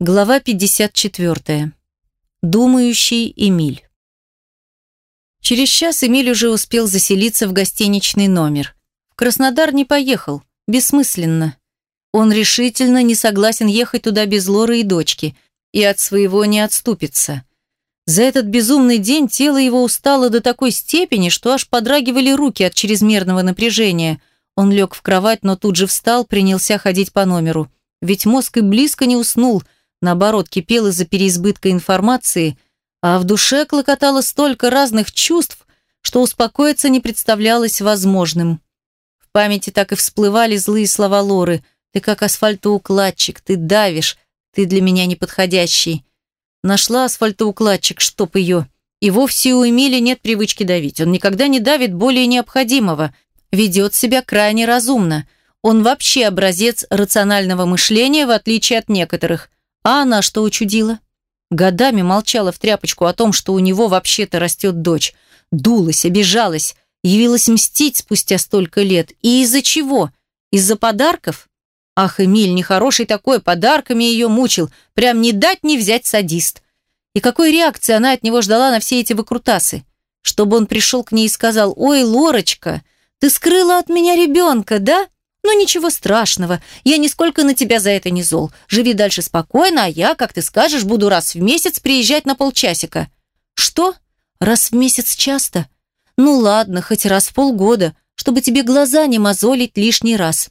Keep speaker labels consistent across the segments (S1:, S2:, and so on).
S1: Глава 54. Думающий Эмиль. Через час Эмиль уже успел заселиться в гостиничный номер. В Краснодар не поехал. Бессмысленно. Он решительно не согласен ехать туда без Лоры и дочки. И от своего не отступится. За этот безумный день тело его устало до такой степени, что аж подрагивали руки от чрезмерного напряжения. Он лег в кровать, но тут же встал, принялся ходить по номеру. Ведь мозг и близко не уснул – наоборот, кипел из-за переизбытка информации, а в душе клокотало столько разных чувств, что успокоиться не представлялось возможным. В памяти так и всплывали злые слова Лоры. «Ты как асфальтоукладчик, ты давишь, ты для меня неподходящий». Нашла асфальтоукладчик, чтоб ее. И вовсе у Эмили нет привычки давить. Он никогда не давит более необходимого. Ведет себя крайне разумно. Он вообще образец рационального мышления, в отличие от некоторых. А она что учудила? Годами молчала в тряпочку о том, что у него вообще-то растет дочь. Дулась, обижалась, явилась мстить спустя столько лет. И из-за чего? Из-за подарков? Ах, Эмиль, нехороший такой, подарками ее мучил. Прям не дать не взять садист. И какой реакции она от него ждала на все эти выкрутасы? Чтобы он пришел к ней и сказал, «Ой, Лорочка, ты скрыла от меня ребенка, да?» «Ну ничего страшного, я нисколько на тебя за это не зол. Живи дальше спокойно, а я, как ты скажешь, буду раз в месяц приезжать на полчасика». «Что? Раз в месяц часто? Ну ладно, хоть раз в полгода, чтобы тебе глаза не мозолить лишний раз».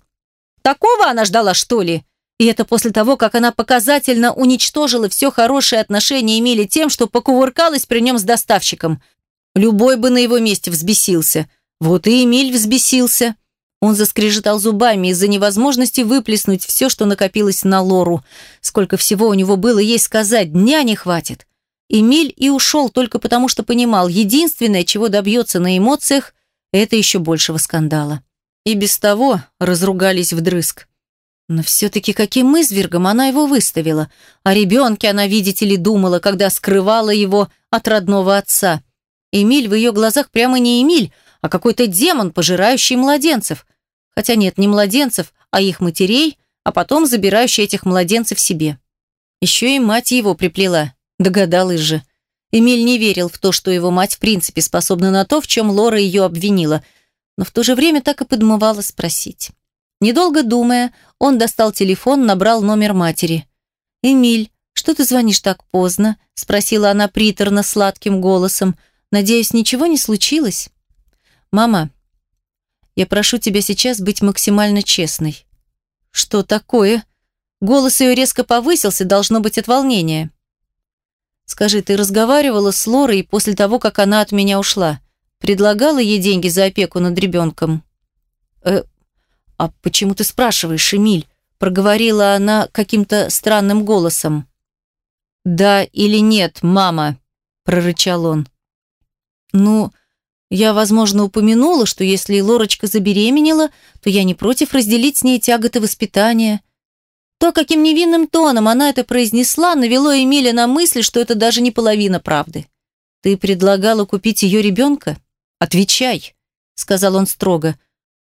S1: «Такого она ждала, что ли?» И это после того, как она показательно уничтожила все хорошее отношение Эмили тем, что покувыркалась при нем с доставщиком. Любой бы на его месте взбесился. Вот и Эмиль взбесился. Он заскрежетал зубами из-за невозможности выплеснуть все, что накопилось на Лору. Сколько всего у него было ей сказать, дня не хватит. Эмиль и ушел только потому, что понимал, единственное, чего добьется на эмоциях, это еще большего скандала. И без того разругались вдрызг. Но все-таки каким извергом она его выставила. О ребенке она, видите ли, думала, когда скрывала его от родного отца. Эмиль в ее глазах прямо не Эмиль, а какой-то демон, пожирающий младенцев. Хотя нет, не младенцев, а их матерей, а потом забирающий этих младенцев себе. Еще и мать его приплела. Догадалась же. Эмиль не верил в то, что его мать в принципе способна на то, в чем Лора ее обвинила, но в то же время так и подмывала спросить. Недолго думая, он достал телефон, набрал номер матери. «Эмиль, что ты звонишь так поздно?» – спросила она приторно-сладким голосом. «Надеюсь, ничего не случилось?» «Мама, я прошу тебя сейчас быть максимально честной». «Что такое?» Голос ее резко повысился, должно быть от волнения. «Скажи, ты разговаривала с Лорой после того, как она от меня ушла? Предлагала ей деньги за опеку над ребенком?» «Э, а почему ты спрашиваешь, Эмиль?» проговорила она каким-то странным голосом. «Да или нет, мама?» – прорычал он. «Ну, я, возможно, упомянула, что если Лорочка забеременела, то я не против разделить с ней тяготы воспитания. То, каким невинным тоном она это произнесла, навело Эмиля на мысль, что это даже не половина правды. «Ты предлагала купить ее ребенка? Отвечай», — сказал он строго.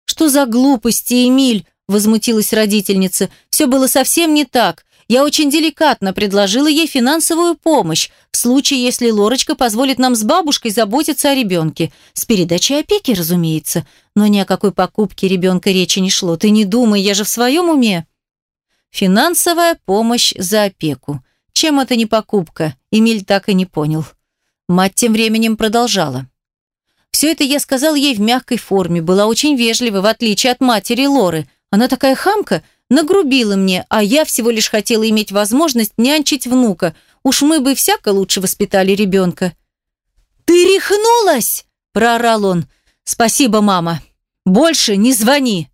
S1: «Что за глупости, Эмиль?» — возмутилась родительница. «Все было совсем не так. Я очень деликатно предложила ей финансовую помощь, в случае, если Лорочка позволит нам с бабушкой заботиться о ребенке. С передачей опеки, разумеется. Но ни о какой покупке ребенка речи не шло. Ты не думай, я же в своем уме. Финансовая помощь за опеку. Чем это не покупка? Эмиль так и не понял. Мать тем временем продолжала. Все это я сказал ей в мягкой форме, была очень вежлива, в отличие от матери Лоры. Она такая хамка, Нагрубила мне, а я всего лишь хотела иметь возможность нянчить внука. Уж мы бы всяко лучше воспитали ребенка. «Ты рехнулась!» – проорал он. «Спасибо, мама. Больше не звони!»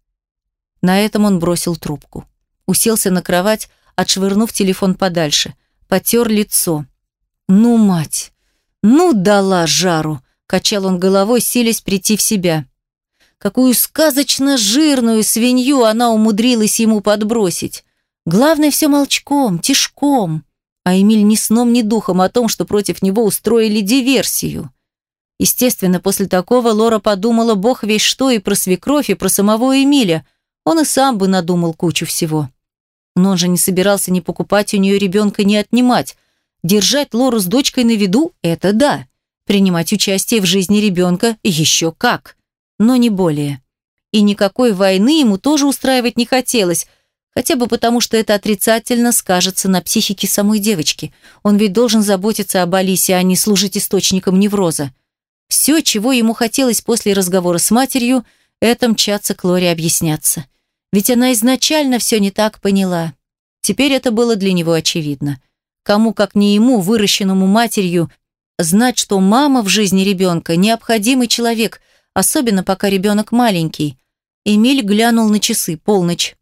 S1: На этом он бросил трубку. Уселся на кровать, отшвырнув телефон подальше. Потер лицо. «Ну, мать! Ну, дала жару!» – качал он головой, силясь прийти в себя. Какую сказочно жирную свинью она умудрилась ему подбросить. Главное, все молчком, тишком. А Эмиль ни сном, ни духом о том, что против него устроили диверсию. Естественно, после такого Лора подумала бог весь что и про свекровь, и про самого Эмиля. Он и сам бы надумал кучу всего. Но он же не собирался ни покупать у нее ребенка, ни отнимать. Держать Лору с дочкой на виду – это да. Принимать участие в жизни ребенка – еще как. Но не более. И никакой войны ему тоже устраивать не хотелось, хотя бы потому, что это отрицательно скажется на психике самой девочки. Он ведь должен заботиться об Алисе, а не служить источником невроза. Все, чего ему хотелось после разговора с матерью, это мчаться к Лоре объясняться. Ведь она изначально все не так поняла. Теперь это было для него очевидно. Кому, как не ему, выращенному матерью, знать, что мама в жизни ребенка – необходимый человек, особенно пока ребенок маленький. Эмиль глянул на часы, полночь.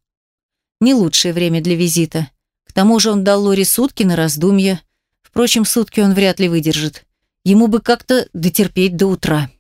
S1: Не лучшее время для визита. К тому же он дал Лоре сутки на раздумье. Впрочем, сутки он вряд ли выдержит. Ему бы как-то дотерпеть до утра.